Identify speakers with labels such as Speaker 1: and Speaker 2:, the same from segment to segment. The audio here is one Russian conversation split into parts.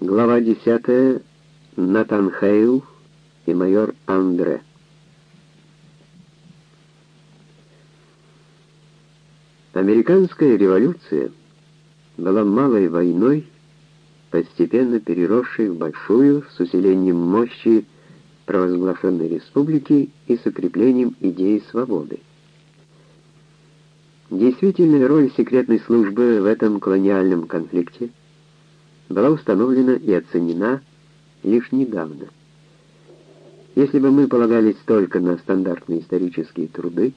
Speaker 1: Глава 10. Натан Хейл и майор Андре. Американская революция была малой войной, постепенно переросшей в большую с усилением мощи провозглашенной республики и с укреплением идеи свободы. Действительная роль секретной службы в этом колониальном конфликте была установлена и оценена лишь недавно. Если бы мы полагались только на стандартные исторические труды,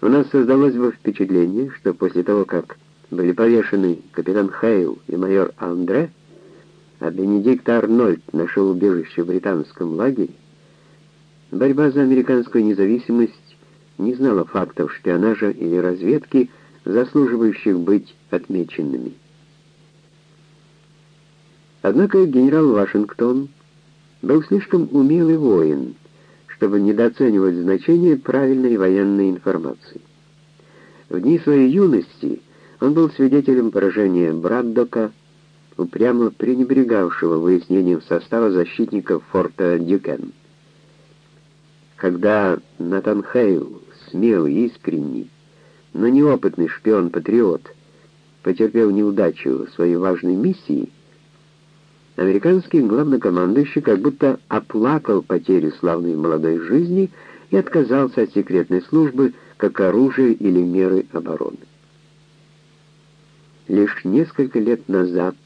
Speaker 1: у нас создалось бы впечатление, что после того, как были повешены капитан Хейл и майор Андре, а Бенедикт Арнольд нашел убежище в британском лагере, борьба за американскую независимость не знала фактов шпионажа или разведки, заслуживающих быть отмеченными. Однако генерал Вашингтон был слишком умелый воин, чтобы недооценивать значение правильной военной информации. В дни своей юности он был свидетелем поражения Браддока, упрямо пренебрегавшего выяснением состава защитников форта Дюкен. Когда Натан Хейл, смелый, искренний, но неопытный шпион-патриот, потерпел неудачу в своей важной миссии, Американский главнокомандующий как будто оплакал потерю славной молодой жизни и отказался от секретной службы как оружия или меры обороны. Лишь несколько лет назад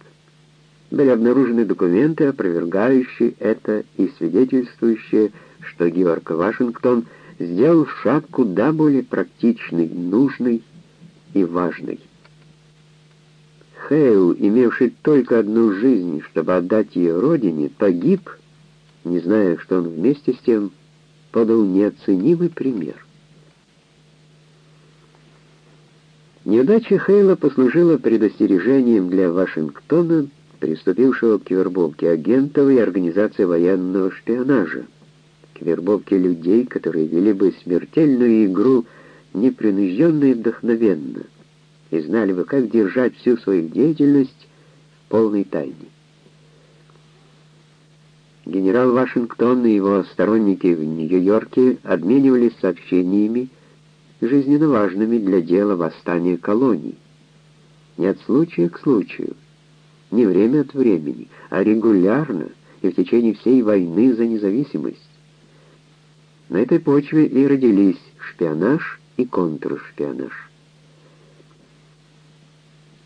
Speaker 1: были обнаружены документы, опровергающие это и свидетельствующие, что Георг Вашингтон сделал шаг куда более практичный, нужный и важный. Хейл, имевший только одну жизнь, чтобы отдать ее родине, погиб, не зная, что он вместе с тем подал неоценимый пример. Неудача Хейла послужила предостережением для Вашингтона, приступившего к вербовке агентов и организации военного шпионажа, к вербовке людей, которые вели бы смертельную игру непринужденно и вдохновенно — и знали бы, как держать всю свою деятельность в полной тайне. Генерал Вашингтон и его сторонники в Нью-Йорке обменивались сообщениями, жизненно важными для дела восстания колоний. Не от случая к случаю, не время от времени, а регулярно и в течение всей войны за независимость. На этой почве и родились шпионаж и контршпионаж.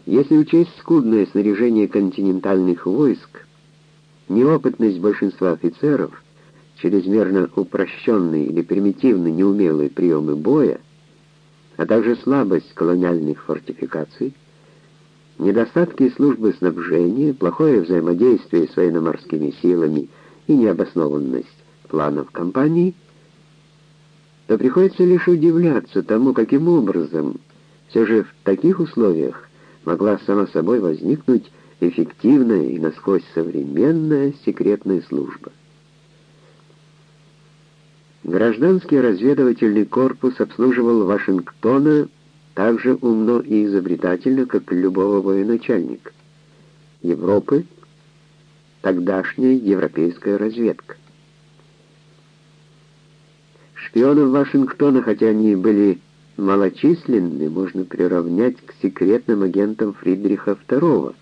Speaker 1: Если учесть скудное снаряжение континентальных войск, неопытность большинства офицеров, чрезмерно упрощенные или примитивно неумелые приемы боя, а также слабость колониальных фортификаций, недостатки службы снабжения, плохое взаимодействие с военно-морскими силами и необоснованность планов кампании, то приходится лишь удивляться тому, каким образом все же в таких условиях могла само собой возникнуть эффективная и насквозь современная секретная служба. Гражданский разведывательный корпус обслуживал Вашингтона так же умно и изобретательно, как любого военачальника. Европы — тогдашняя европейская разведка. Шпионов Вашингтона, хотя они были малочисленны можно приравнять к секретным агентам Фридриха II,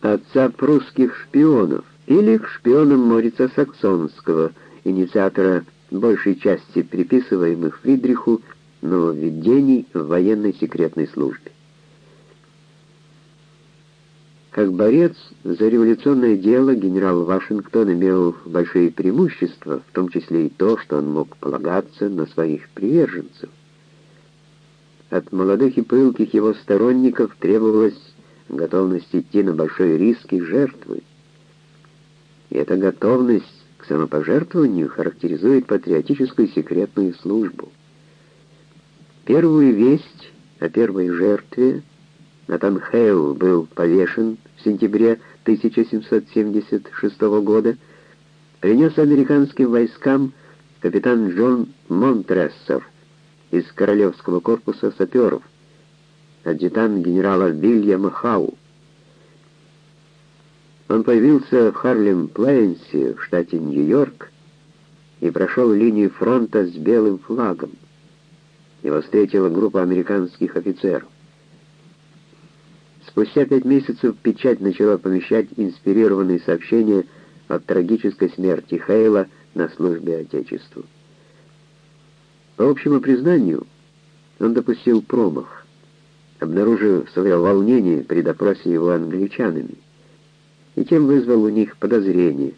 Speaker 1: отца прусских шпионов, или к шпионам Морица Саксонского, инициатора большей части приписываемых Фридриху нововведений в военной секретной службе. Как борец за революционное дело генерал Вашингтон имел большие преимущества, в том числе и то, что он мог полагаться на своих приверженцев. От молодых и пылких его сторонников требовалась готовность идти на большой риск и жертвы. И эта готовность к самопожертвованию характеризует патриотическую секретную службу. Первую весть о первой жертве Натан Хейл был повешен в сентябре 1776 года, принес американским войскам капитан Джон Монтрессер, из Королевского корпуса саперов, адъютант генерала Вильяма Хау. Он появился в Харлем-Плейнсе в штате Нью-Йорк и прошел линию фронта с белым флагом. Его встретила группа американских офицеров. Спустя пять месяцев печать начала помещать инспирированные сообщения о трагической смерти Хейла на службе Отечеству. По общему признанию, он допустил промах, обнаружив свое волнение при допросе его англичанами, и тем вызвал у них подозрение.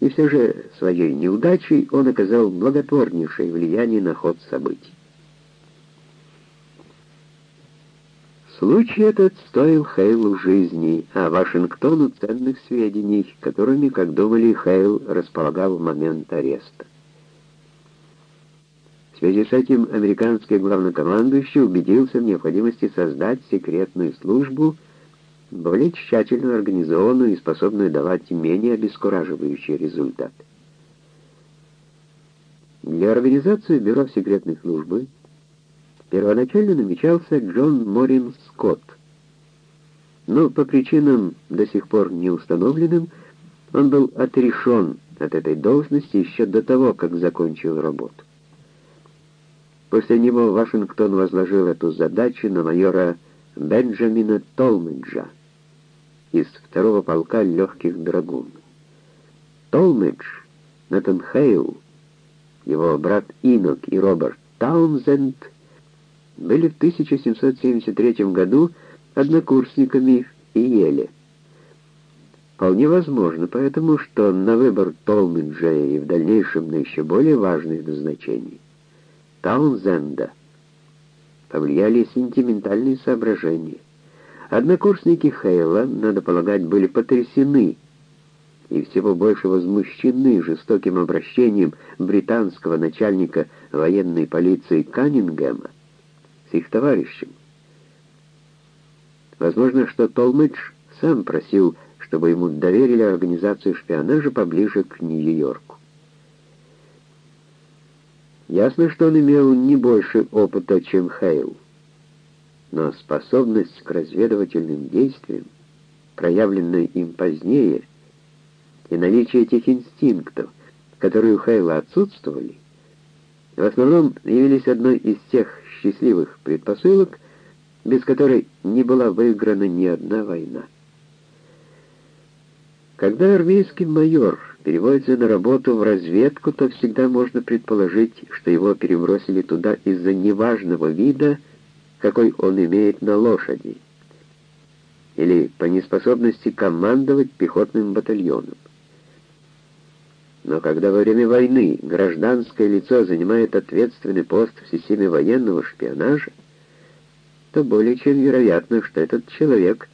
Speaker 1: И все же своей неудачей он оказал благотворнейшее влияние на ход событий. Случай этот стоил Хейлу жизни, а Вашингтону ценных сведений, которыми, как думали, Хейл располагал в момент ареста. В связи с этим американский главнокомандующий убедился в необходимости создать секретную службу, более тщательно организованную и способную давать менее обескураживающие результаты. Для организации Бюро секретной службы Первоначально намечался Джон Морин Скотт, но по причинам до сих пор не установленным он был отрешен от этой должности еще до того, как закончил работу. После него Вашингтон возложил эту задачу на майора Бенджамина Толмиджа из второго полка легких драгун. Толмидж, Натан Хейл, его брат Инок и Роберт Таунзенд — были в 1773 году однокурсниками в Иеле. Вполне возможно, поэтому что на выбор Толмиджа и в дальнейшем на еще более важные назначения Таунзенда повлияли сентиментальные соображения. Однокурсники Хейла, надо полагать, были потрясены и всего больше возмущены жестоким обращением британского начальника военной полиции Каннингема с их товарищем. Возможно, что Толмыч сам просил, чтобы ему доверили организацию шпионажа поближе к Нью-Йорку. Ясно, что он имел не больше опыта, чем Хейл, но способность к разведывательным действиям, проявленная им позднее, и наличие этих инстинктов, которые у Хейла отсутствовали, в основном явились одной из тех счастливых предпосылок, без которой не была выиграна ни одна война. Когда армейский майор переводится на работу в разведку, то всегда можно предположить, что его перебросили туда из-за неважного вида, какой он имеет на лошади, или по неспособности командовать пехотным батальоном. Но когда во время войны гражданское лицо занимает ответственный пост в системе военного шпионажа, то более чем вероятно, что этот человек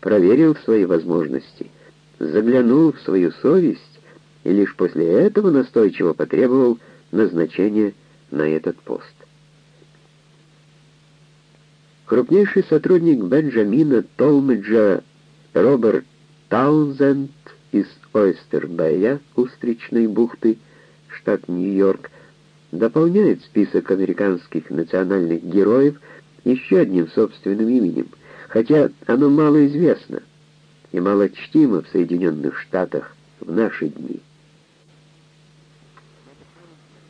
Speaker 1: проверил свои возможности, заглянул в свою совесть и лишь после этого настойчиво потребовал назначения на этот пост. Крупнейший сотрудник Бенджамина Толмеджа Роберт Таунзенд из Ойстер-Бэя, Устричной бухты, штат Нью-Йорк, дополняет список американских национальных героев еще одним собственным именем, хотя оно мало известно и мало чтимо в Соединенных Штатах в наши дни.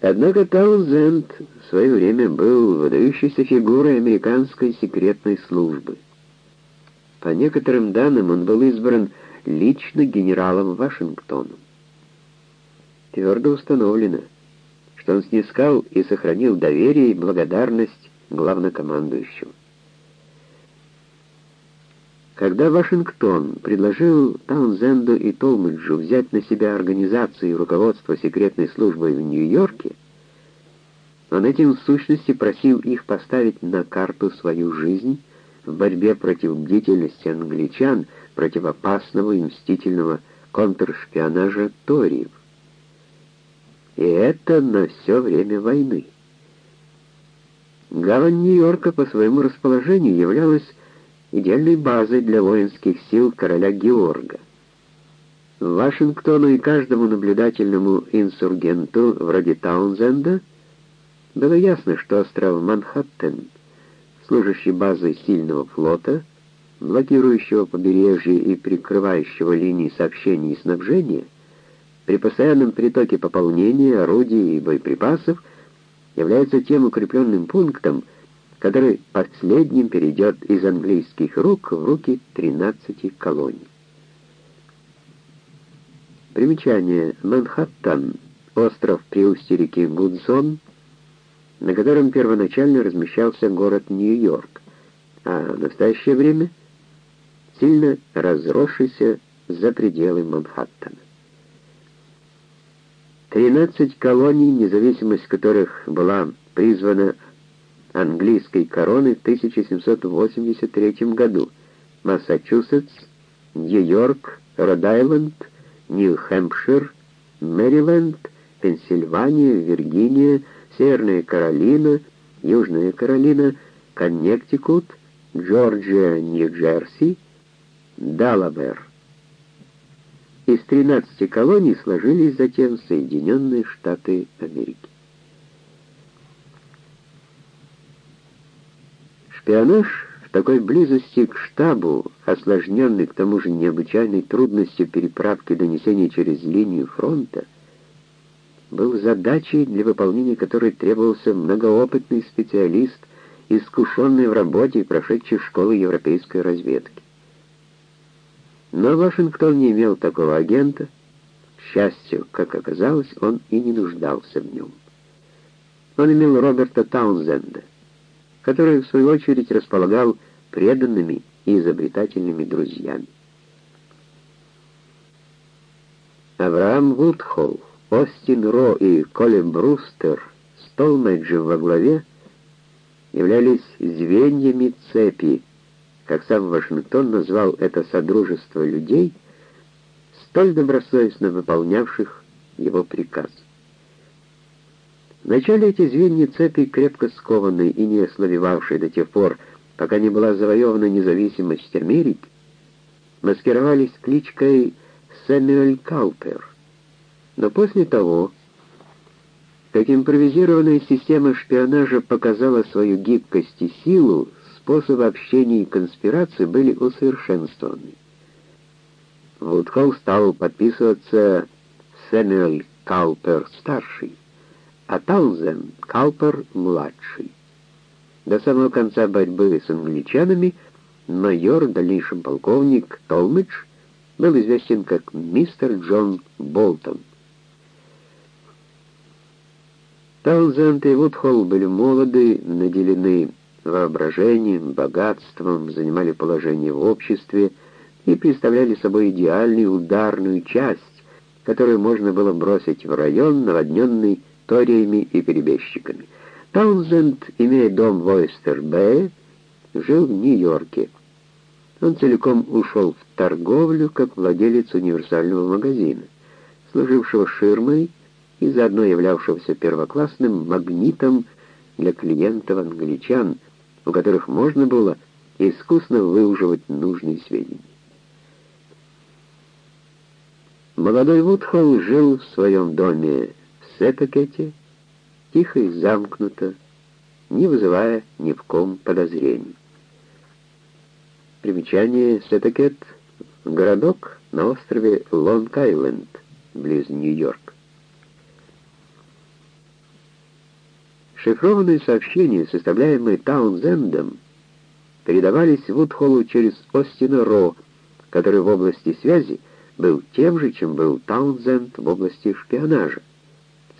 Speaker 1: Однако Таунзенд в свое время был выдающейся фигурой американской секретной службы. По некоторым данным, он был избран лично генералом Вашингтоном. Твердо установлено, что он снискал и сохранил доверие и благодарность главнокомандующему. Когда Вашингтон предложил Таунзенду и Толмиджу взять на себя организацию и руководство секретной службой в Нью-Йорке, он этим в сущности просил их поставить на карту свою жизнь в борьбе против бдительности англичан, против опасного и мстительного контршпионажа ториев. И это на все время войны. Гавань Нью-Йорка по своему расположению являлась идеальной базой для воинских сил короля Георга. Вашингтону и каждому наблюдательному инсургенту вроде Таунзенда было ясно, что остров Манхэттен, служащий базой сильного флота, блокирующего побережье и прикрывающего линии сообщений и снабжения, при постоянном притоке пополнения, орудий и боеприпасов является тем укрепленным пунктом, который последним перейдет из английских рук в руки 13 колоний. Примечание. Манхэттен, остров при устье реки Гудзон, на котором первоначально размещался город Нью-Йорк, а в настоящее время сильно разросшийся за пределы Манхэттена. 13 колоний, независимость которых была призвана английской короной в 1783 году. Массачусетс, Нью-Йорк, Род-Айленд, Нью-Хэмпшир, Мэриленд, Пенсильвания, Виргиния, Северная Каролина, Южная Каролина, Коннектикут, Джорджия, Нью-Джерси, Далавер. Из 13 колоний сложились затем Соединенные Штаты Америки. Шпионаж в такой близости к штабу, осложненный к тому же необычайной трудностью переправки донесений через линию фронта, был задачей, для выполнения которой требовался многоопытный специалист, искушенный в работе и прошедший школы европейской разведки. Но Вашингтон не имел такого агента, к счастью, как оказалось, он и не нуждался в нем. Он имел Роберта Таунзенда — который, в свою очередь, располагал преданными и изобретательными друзьями. Авраам Вудхолл, Остин Ро и Колин Брустер с Толмеджем во главе являлись звеньями цепи, как сам Вашингтон назвал это содружество людей, столь добросовестно выполнявших его приказ. Вначале эти звенья цепи, крепко скованные и не ослабевавшие до тех пор, пока не была завоевана независимость Америки, маскировались кличкой Сэмюэль Каупер. Но после того, как импровизированная система шпионажа показала свою гибкость и силу, способы общения и конспирации были усовершенствованы. Вудкол стал подписываться Сэмюэль Каупер-старший а Таунзен — Калпер-младший. До самого конца борьбы с англичанами майор, в дальнейшем полковник Толмидж, был известен как мистер Джон Болтон. Таунзенд и Вудхолл были молоды, наделены воображением, богатством, занимали положение в обществе и представляли собой идеальную ударную часть, которую можно было бросить в район, наводненный ториями и перебежчиками. Таунзенд, имея дом в Ойстер-Бэе, жил в Нью-Йорке. Он целиком ушел в торговлю как владелец универсального магазина, служившего ширмой и заодно являвшегося первоклассным магнитом для клиентов-англичан, у которых можно было искусно выуживать нужные сведения. Молодой Вудхолл жил в своем доме Сепекете тихо и замкнуто, не вызывая ни в ком подозрений. Примечание Сепекет — городок на острове Лонг-Айленд, близ Нью-Йорка. Шифрованные сообщения, составляемые Таунзендом, передавались Вудхоллу через Остина Ро, который в области связи был тем же, чем был Таунзенд в области шпионажа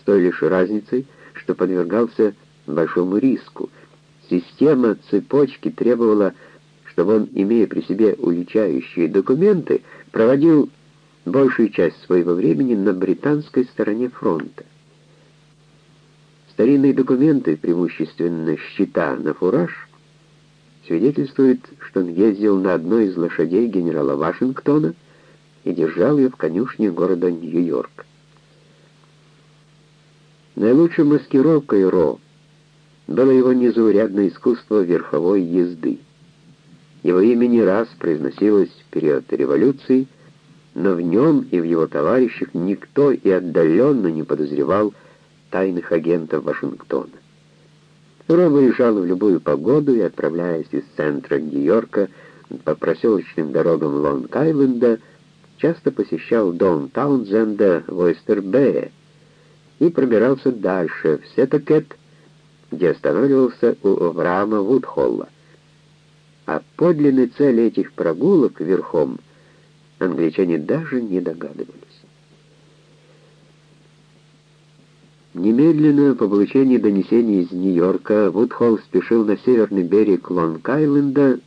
Speaker 1: той лишь разницей, что подвергался большому риску. Система цепочки требовала, чтобы он, имея при себе уличающие документы, проводил большую часть своего времени на британской стороне фронта. Старинные документы, преимущественно счета на фураж, свидетельствуют, что он ездил на одной из лошадей генерала Вашингтона и держал ее в конюшне города Нью-Йорк. Наилучшей маскировкой Ро было его незаурядное искусство верховой езды. Его имя не раз произносилось в период революции, но в нем и в его товарищах никто и отдаленно не подозревал тайных агентов Вашингтона. Ро выезжал в любую погоду и, отправляясь из центра Нью-Йорка по проселочным дорогам Лонг-Айленда, часто посещал дом Таунзенда в Ойстер-Бэе и пробирался дальше, в Сетокет, где останавливался у Авраама Вудхолла. О подлинной цели этих прогулок верхом англичане даже не догадывались. Немедленно по получении донесений из Нью-Йорка Вудхолл спешил на северный берег Лонг-Айленда,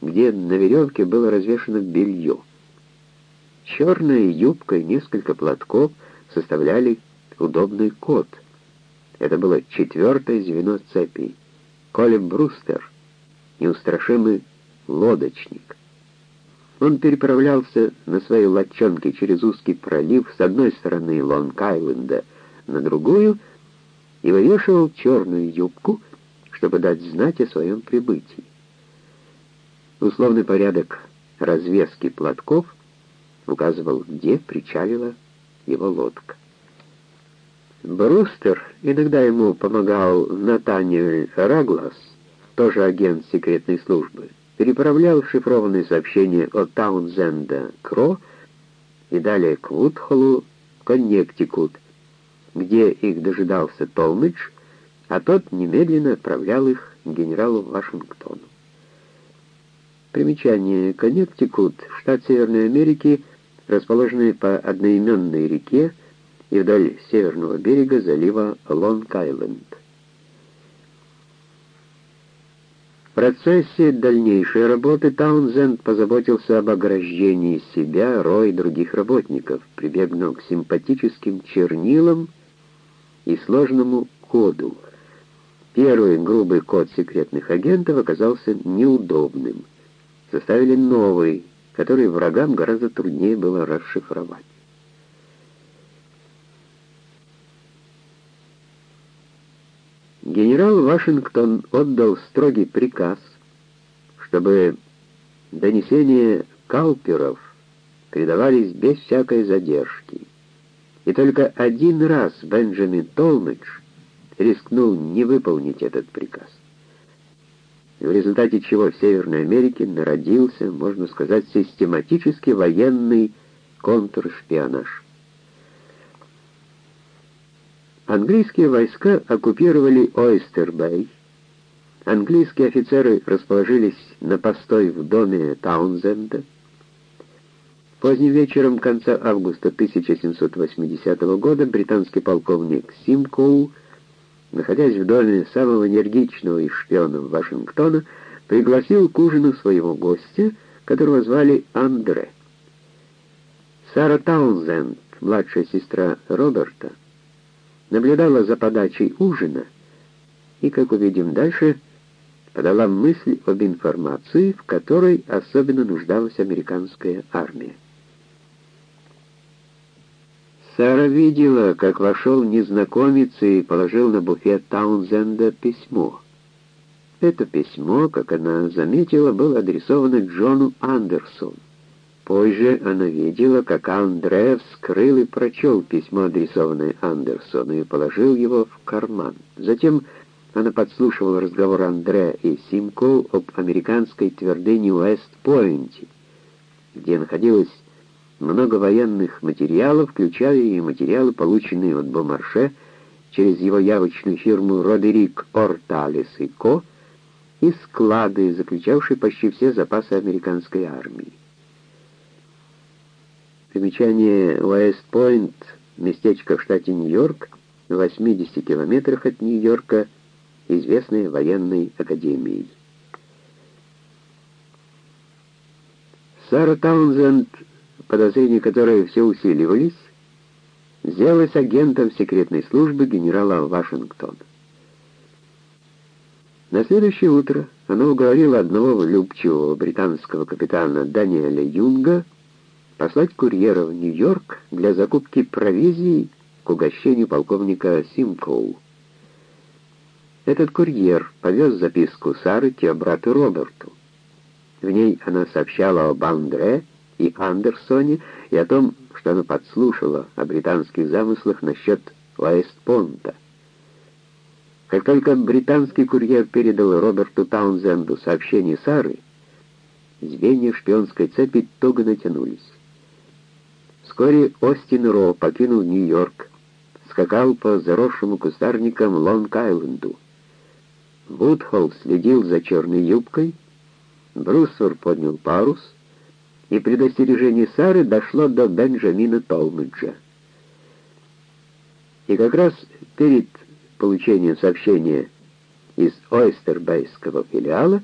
Speaker 1: где на веревке было развешано белье. Черная юбка и несколько платков составляли удобный код. Это было четвертое звено цепи. Колин Брустер, неустрашимый лодочник. Он переправлялся на своей лодчонке через узкий пролив с одной стороны Лонг-Айленда на другую и вывешивал черную юбку, чтобы дать знать о своем прибытии. Условный порядок развески платков указывал, где причалила его лодка. Брустер, иногда ему помогал Натаниэль Раглас, тоже агент секретной службы, переправлял шифрованные сообщения от Таунзенда Кро и далее к Вудхоллу, Коннектикут, где их дожидался Толмидж, а тот немедленно отправлял их генералу Вашингтону. Примечание. Коннектикут, штат Северной Америки, расположенный по одноименной реке и вдоль северного берега залива Лонг-Айленд. В процессе дальнейшей работы Таунзенд позаботился об ограждении себя, Ро и других работников, прибегнув к симпатическим чернилам и сложному коду. Первый грубый код секретных агентов оказался неудобным — составили новый, который врагам гораздо труднее было расшифровать. Генерал Вашингтон отдал строгий приказ, чтобы донесения калперов передавались без всякой задержки. И только один раз Бенджамин Толмидж рискнул не выполнить этот приказ в результате чего в Северной Америке народился, можно сказать, систематически военный контршпионаж. Английские войска оккупировали Ойстер-Бэй, английские офицеры расположились на постой в доме Таунзенда. Поздним вечером конца августа 1780 года британский полковник Симкоу находясь в доме самого энергичного из шпионов Вашингтона, пригласил к ужину своего гостя, которого звали Андре. Сара Таунзенд, младшая сестра Роберта, наблюдала за подачей ужина и, как увидим дальше, подала мысль об информации, в которой особенно нуждалась американская армия. Сара видела, как вошел незнакомец и положил на буфет Таунзенда письмо. Это письмо, как она заметила, было адресовано Джону Андерсону. Позже она видела, как Андре вскрыл и прочел письмо, адресованное Андерсону, и положил его в карман. Затем она подслушивала разговор Андре и Симко об американской твердыне Уэст-Пойнте, где находилась много военных материалов, включая и материалы, полученные от Бомарше через его явочную фирму «Родерик Орталес и Ко», и склады, заключавшие почти все запасы американской армии. Примечание Уэст-Пойнт, местечко в штате Нью-Йорк, в 80 километрах от Нью-Йорка, известной военной академией. Сара Таунзенд подозрения которой все усиливались, сделалась агентом секретной службы генерала Вашингтона. На следующее утро она уговорила одного влюбчивого британского капитана Даниэля Юнга послать курьера в Нью-Йорк для закупки провизии к угощению полковника Симкоу. Этот курьер повез записку Сары к брату Роберту. В ней она сообщала об Андре, и Андерсоне, и о том, что она подслушала о британских замыслах насчет Уэстпонта. Как только британский курьер передал Роберту Таунзенду сообщение Сары, звенья шпионской цепи туго натянулись. Вскоре Остин Ро покинул Нью-Йорк, скакал по заросшему кустарникам Лонг-Айленду. Вудхолл следил за черной юбкой, Брусфор поднял парус, и предостережение Сары дошло до Бенджамина Толмиджа. И как раз перед получением сообщения из Ойстербейского филиала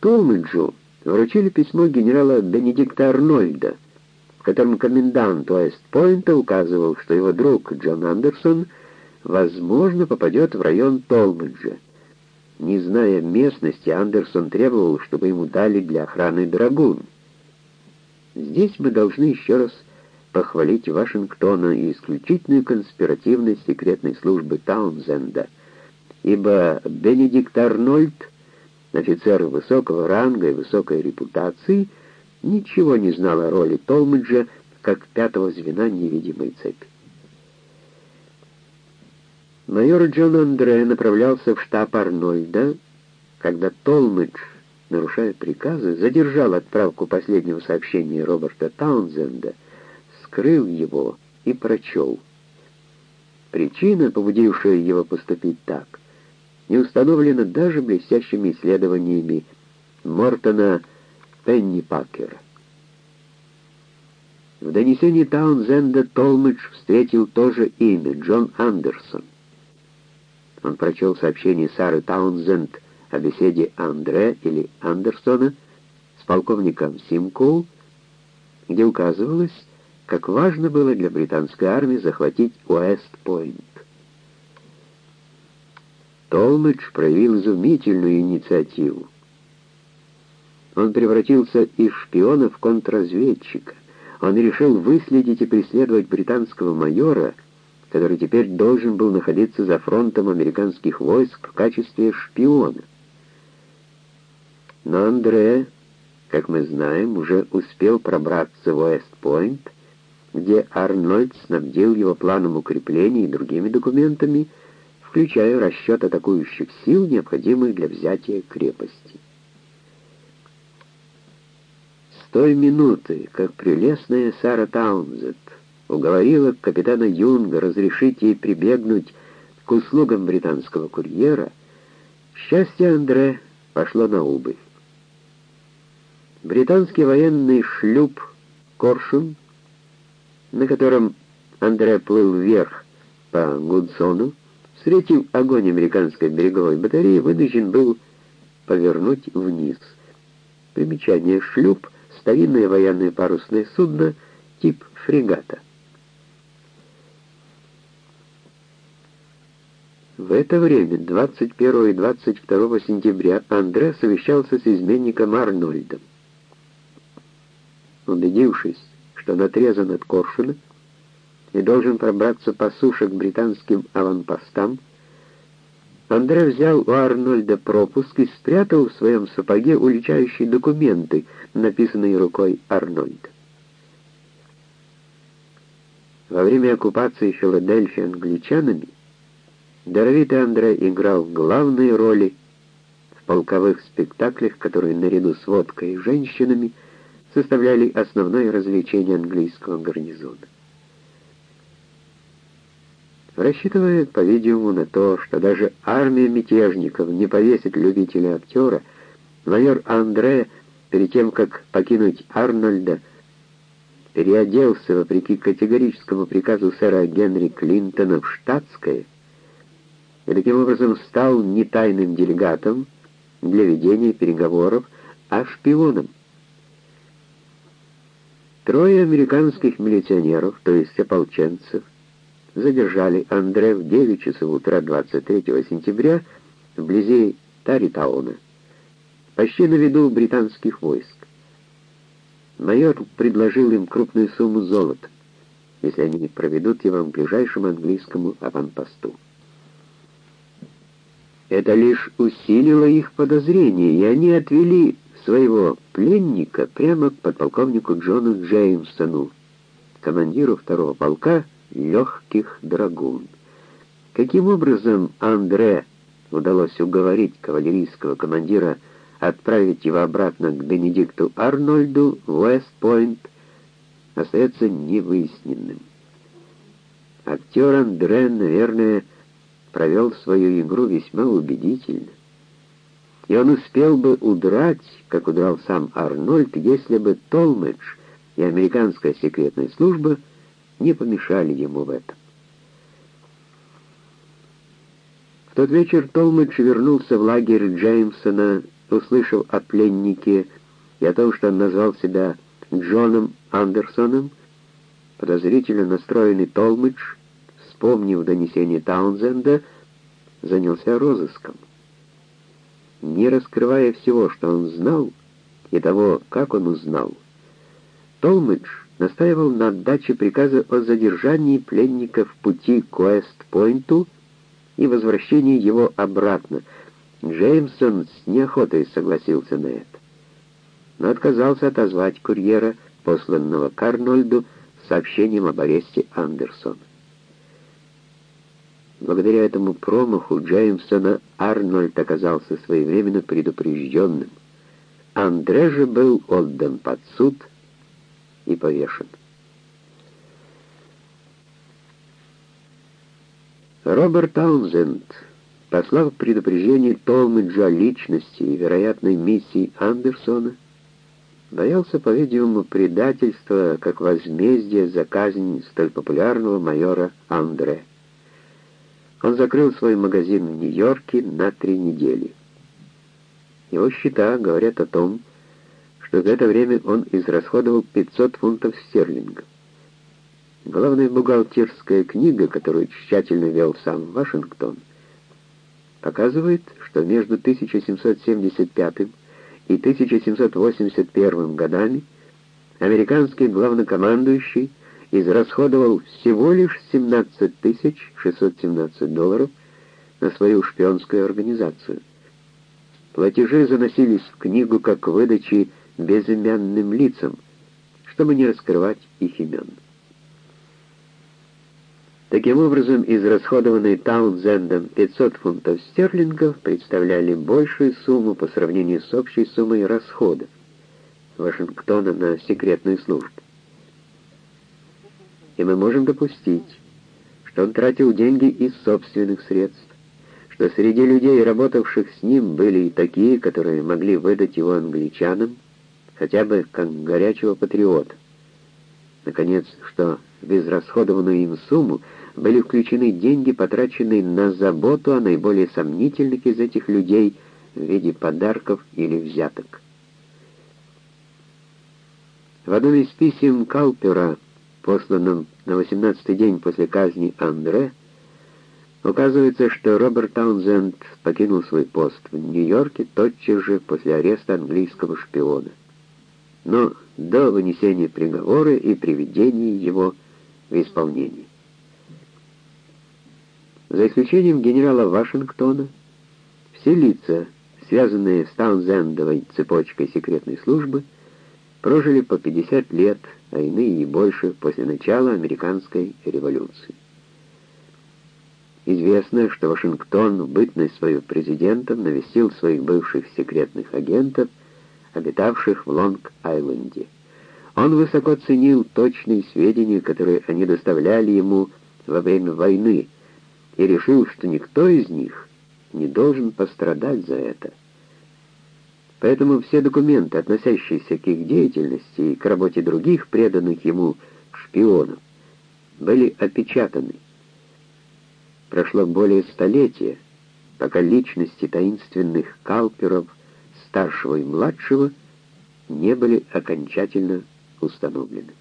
Speaker 1: Толмиджу вручили письмо генерала Бенедикта Арнольда, в котором комендант Уэст-Пойнта указывал, что его друг Джон Андерсон возможно попадет в район Толмиджа. Не зная местности, Андерсон требовал, чтобы ему дали для охраны драгун. Здесь мы должны еще раз похвалить Вашингтона и исключительную конспиративность секретной службы Таунзенда, ибо Бенедикт Арнольд, офицер высокого ранга и высокой репутации, ничего не знал о роли Толмиджа как пятого звена невидимой цепи. Майор Джон Андре направлялся в штаб Арнольда, когда Толмидж нарушая приказы, задержал отправку последнего сообщения Роберта Таунзенда, скрыл его и прочел. Причина, побудившая его поступить так, не установлена даже блестящими исследованиями Мортона Пенни Пакера. В донесении Таунзенда Толмидж встретил тоже имя Джон Андерсон. Он прочел сообщение Сары Таунзенд о беседе Андре или Андерсона с полковником Симкоу, где указывалось, как важно было для британской армии захватить Уэст-Пойнт. Толмидж проявил изумительную инициативу. Он превратился из шпиона в контрразведчика. Он решил выследить и преследовать британского майора, который теперь должен был находиться за фронтом американских войск в качестве шпиона. Но Андре, как мы знаем, уже успел пробраться в Уэст-Пойнт, где Арнольд снабдил его планом укреплений и другими документами, включая расчет атакующих сил, необходимых для взятия крепости. С той минуты, как прелестная Сара Таунзет уговорила капитана Юнга разрешить ей прибегнуть к услугам британского курьера, счастье Андре пошло на убыль. Британский военный шлюп «Коршун», на котором Андре плыл вверх по Гудзону, встретив огонь американской береговой батареи, вынужден был повернуть вниз. Примечание «Шлюп» — старинное военное парусное судно, тип фрегата. В это время, 21 и 22 сентября, Андре совещался с изменником Арнольдом. Убедившись, что он от Коршуна и должен пробраться по суше к британским аванпостам, Андре взял у Арнольда пропуск и спрятал в своем сапоге уличающие документы, написанные рукой Арнольда. Во время оккупации Филадельфии англичанами даровитый Андре играл главные роли в полковых спектаклях, которые наряду с водкой и женщинами – составляли основное развлечение английского гарнизона. Рассчитывая, по-видимому, на то, что даже армия мятежников не повесит любителя актера, майор Андре, перед тем, как покинуть Арнольда, переоделся, вопреки категорическому приказу сэра Генри Клинтона, в штатское, и таким образом стал не тайным делегатом для ведения переговоров, а шпионом. Трое американских милиционеров, то есть ополченцев, задержали Андре в 9 часов утра 23 сентября вблизи Таритауна, почти на виду британских войск. Майор предложил им крупную сумму золота, если они проведут его к ближайшему английскому аванпосту. Это лишь усилило их подозрения, и они отвели своего пленника прямо к подполковнику Джону Джеймсону, командиру второго полка легких драгун. Каким образом Андре удалось уговорить кавалерийского командира отправить его обратно к Бенедикту Арнольду в Уэст-Пойнт, остается невыясненным. Актер Андре, наверное, провел свою игру весьма убедительно. И он успел бы удрать, как удрал сам Арнольд, если бы Толмедж и американская секретная служба не помешали ему в этом. В тот вечер Толмедж вернулся в лагерь Джеймсона, услышав о пленнике и о том, что он назвал себя Джоном Андерсоном, подозрительно настроенный Толмедж вспомнив донесение Таунзенда, занялся розыском. Не раскрывая всего, что он знал, и того, как он узнал, Толмидж настаивал на отдаче приказа о задержании пленника в пути к Уэст-Пойнту и возвращении его обратно. Джеймсон с неохотой согласился на это, но отказался отозвать курьера, посланного к Арнольду, с сообщением об аресте Андерсона. Благодаря этому промаху Джеймсона Арнольд оказался своевременно предупрежденным. Андре же был отдан под суд и повешен. Роберт Таунзенд, послав предупреждение Толмиджа личности и вероятной миссии Андерсона, боялся, по-видимому, предательства как возмездие за казнь столь популярного майора Андре. Он закрыл свой магазин в Нью-Йорке на три недели. Его счета говорят о том, что за это время он израсходовал 500 фунтов стерлингов. Главная бухгалтерская книга, которую тщательно вел сам Вашингтон, показывает, что между 1775 и 1781 годами американский главнокомандующий израсходовал всего лишь 17 617 долларов на свою шпионскую организацию. Платежи заносились в книгу как выдачи безымянным лицам, чтобы не раскрывать их имен. Таким образом, израсходованные Таунзендом 500 фунтов стерлингов представляли большую сумму по сравнению с общей суммой расходов Вашингтона на секретную службу и мы можем допустить, что он тратил деньги из собственных средств, что среди людей, работавших с ним, были и такие, которые могли выдать его англичанам, хотя бы как горячего патриота. Наконец, что в израсходованную им сумму были включены деньги, потраченные на заботу о наиболее сомнительных из этих людей в виде подарков или взяток. В одном из писем Калпера посланном на 18-й день после казни Андре, указывается, что Роберт Таунзенд покинул свой пост в Нью-Йорке тотчас же после ареста английского шпиона. Но до вынесения приговора и приведения его в исполнение. За исключением генерала Вашингтона, все лица, связанные с Таунзендовой цепочкой секретной службы, прожили по 50 лет а иные и больше после начала американской революции. Известно, что Вашингтон в бытность свою президентом навестил своих бывших секретных агентов, обитавших в Лонг-Айленде. Он высоко ценил точные сведения, которые они доставляли ему во время войны, и решил, что никто из них не должен пострадать за это. Поэтому все документы, относящиеся к их деятельности и к работе других преданных ему шпионов, были опечатаны. Прошло более столетия, пока личности таинственных калперов старшего и младшего не были окончательно установлены.